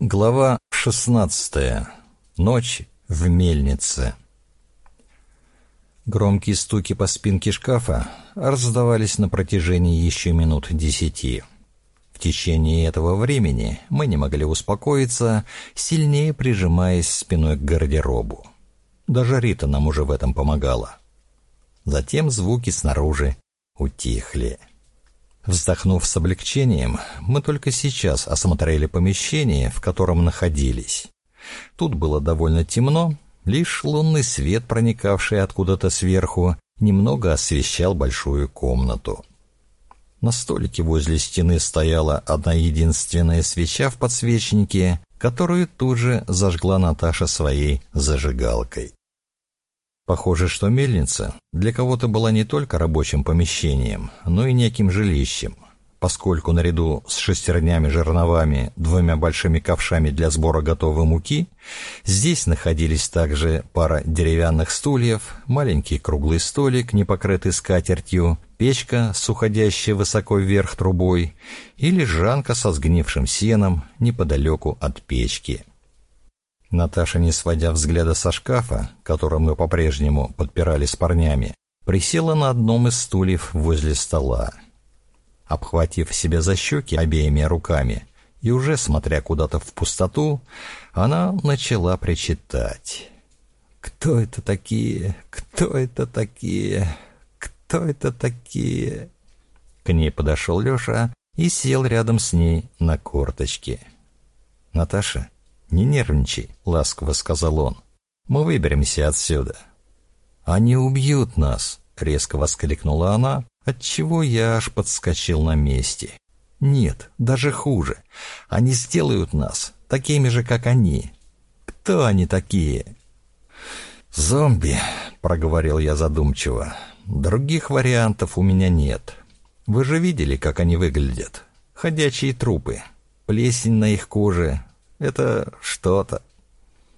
Глава 16. Ночь в мельнице. Громкие стуки по спинке шкафа раздавались на протяжении еще минут десяти. В течение этого времени мы не могли успокоиться, сильнее прижимаясь спиной к гардеробу. Даже Рита нам уже в этом помогала. Затем звуки снаружи утихли. Вздохнув с облегчением, мы только сейчас осмотрели помещение, в котором находились. Тут было довольно темно, лишь лунный свет, проникавший откуда-то сверху, немного освещал большую комнату. На столике возле стены стояла одна единственная свеча в подсвечнике, которую тут же зажгла Наташа своей зажигалкой. Похоже, что мельница для кого-то была не только рабочим помещением, но и неким жилищем, поскольку наряду с шестернями-жерновами, двумя большими ковшами для сбора готовой муки, здесь находились также пара деревянных стульев, маленький круглый столик, не покрытый скатертью, печка с уходящей высоко вверх трубой и лежанка со сгнившим сеном неподалеку от печки. Наташа, не сводя взгляда со шкафа, которым мы по-прежнему подпирали с парнями, присела на одном из стульев возле стола. Обхватив себя за щеки обеими руками и уже смотря куда-то в пустоту, она начала причитать. «Кто это такие? Кто это такие? Кто это такие?» К ней подошел Леша и сел рядом с ней на корточки. «Наташа, «Не нервничай», — ласково сказал он. «Мы выберемся отсюда». «Они убьют нас», — резко воскликнула она, отчего я аж подскочил на месте. «Нет, даже хуже. Они сделают нас такими же, как они. Кто они такие?» «Зомби», — проговорил я задумчиво. «Других вариантов у меня нет. Вы же видели, как они выглядят? Ходячие трупы, плесень на их коже, это что-то.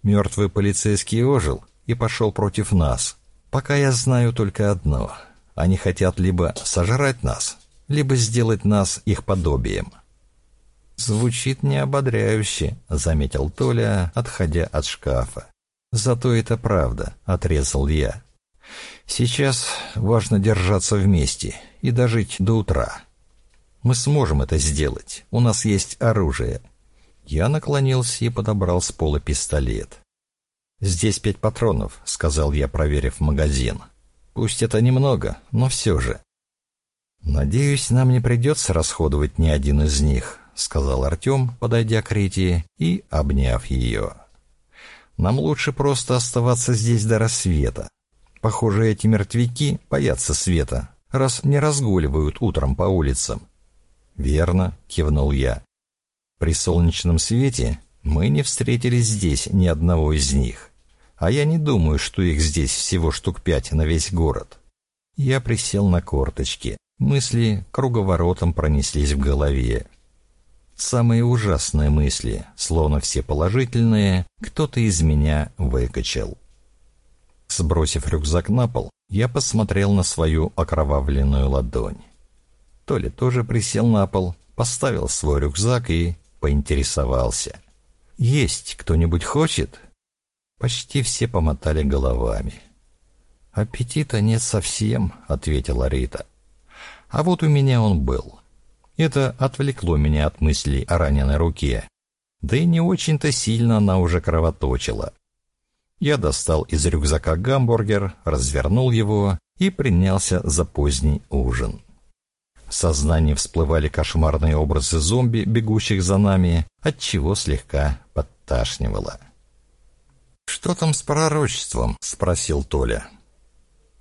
Мертвый полицейский ожил и пошел против нас. Пока я знаю только одно. Они хотят либо сожрать нас, либо сделать нас их подобием. «Звучит неободряюще», — заметил Толя, отходя от шкафа. «Зато это правда», — отрезал я. «Сейчас важно держаться вместе и дожить до утра. Мы сможем это сделать. У нас есть оружие. Я наклонился и подобрал с пола пистолет. «Здесь пять патронов», — сказал я, проверив магазин. «Пусть это немного, но все же». «Надеюсь, нам не придется расходовать ни один из них», — сказал Артем, подойдя к Рите и обняв ее. «Нам лучше просто оставаться здесь до рассвета. Похоже, эти мертвяки боятся света, раз не разгуливают утром по улицам». «Верно», — кивнул я. При солнечном свете мы не встретили здесь ни одного из них. А я не думаю, что их здесь всего штук пять на весь город. Я присел на корточки. Мысли круговоротом пронеслись в голове. Самые ужасные мысли, словно все положительные, кто-то из меня выкачал. Сбросив рюкзак на пол, я посмотрел на свою окровавленную ладонь. Толя тоже присел на пол, поставил свой рюкзак и поинтересовался. «Есть кто-нибудь хочет?» Почти все помотали головами. «Аппетита нет совсем», — ответила Рита. «А вот у меня он был. Это отвлекло меня от мыслей о раненой руке. Да и не очень-то сильно она уже кровоточила. Я достал из рюкзака гамбургер, развернул его и принялся за поздний ужин. В сознании всплывали кошмарные образы зомби, бегущих за нами, от чего слегка подташнивало. «Что там с пророчеством?» — спросил Толя.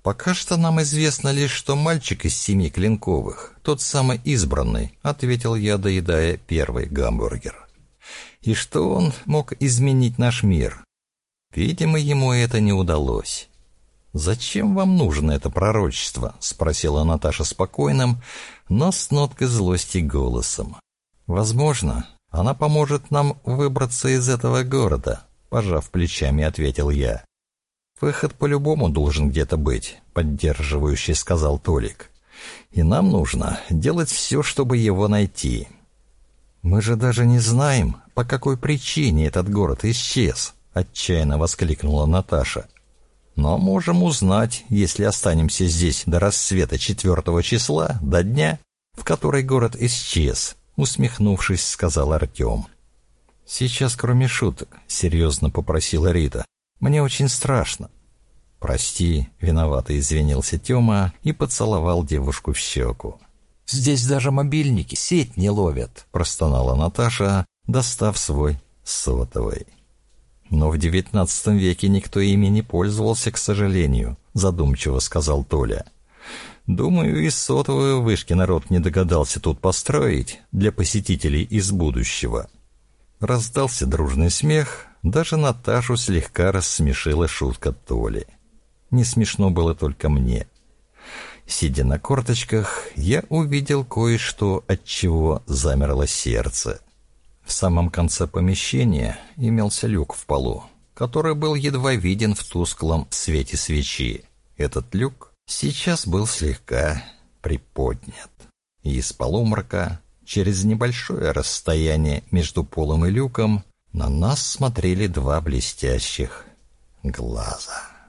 «Пока что нам известно лишь, что мальчик из семи клинковых, тот самый избранный», — ответил я, доедая первый гамбургер. «И что он мог изменить наш мир?» Видимо, ему это не удалось. «Зачем вам нужно это пророчество?» — спросила Наташа спокойным, но с ноткой злости голосом. «Возможно, она поможет нам выбраться из этого города», — пожав плечами, ответил я. «Выход по-любому должен где-то быть», — поддерживающий сказал Толик. «И нам нужно делать все, чтобы его найти». «Мы же даже не знаем, по какой причине этот город исчез?» — отчаянно воскликнула Наташа. «Но можем узнать, если останемся здесь до рассвета четвертого числа, до дня, в который город исчез», — усмехнувшись, сказал Артем. «Сейчас, кроме шуток», — серьезно попросила Рита. «Мне очень страшно». «Прости», — виновато извинился Тёма и поцеловал девушку в щеку. «Здесь даже мобильники сеть не ловят», — простонала Наташа, достав свой сотовый. «Но в девятнадцатом веке никто ими не пользовался, к сожалению», — задумчиво сказал Толя. «Думаю, и сотовую вышки народ не догадался тут построить для посетителей из будущего». Раздался дружный смех, даже Наташу слегка рассмешила шутка Толи. Не смешно было только мне. Сидя на корточках, я увидел кое-что, от чего замерло сердце. В самом конце помещения имелся люк в полу, который был едва виден в тусклом свете свечи. Этот люк сейчас был слегка приподнят. И из полумрака Через небольшое расстояние между полом и люком на нас смотрели два блестящих глаза.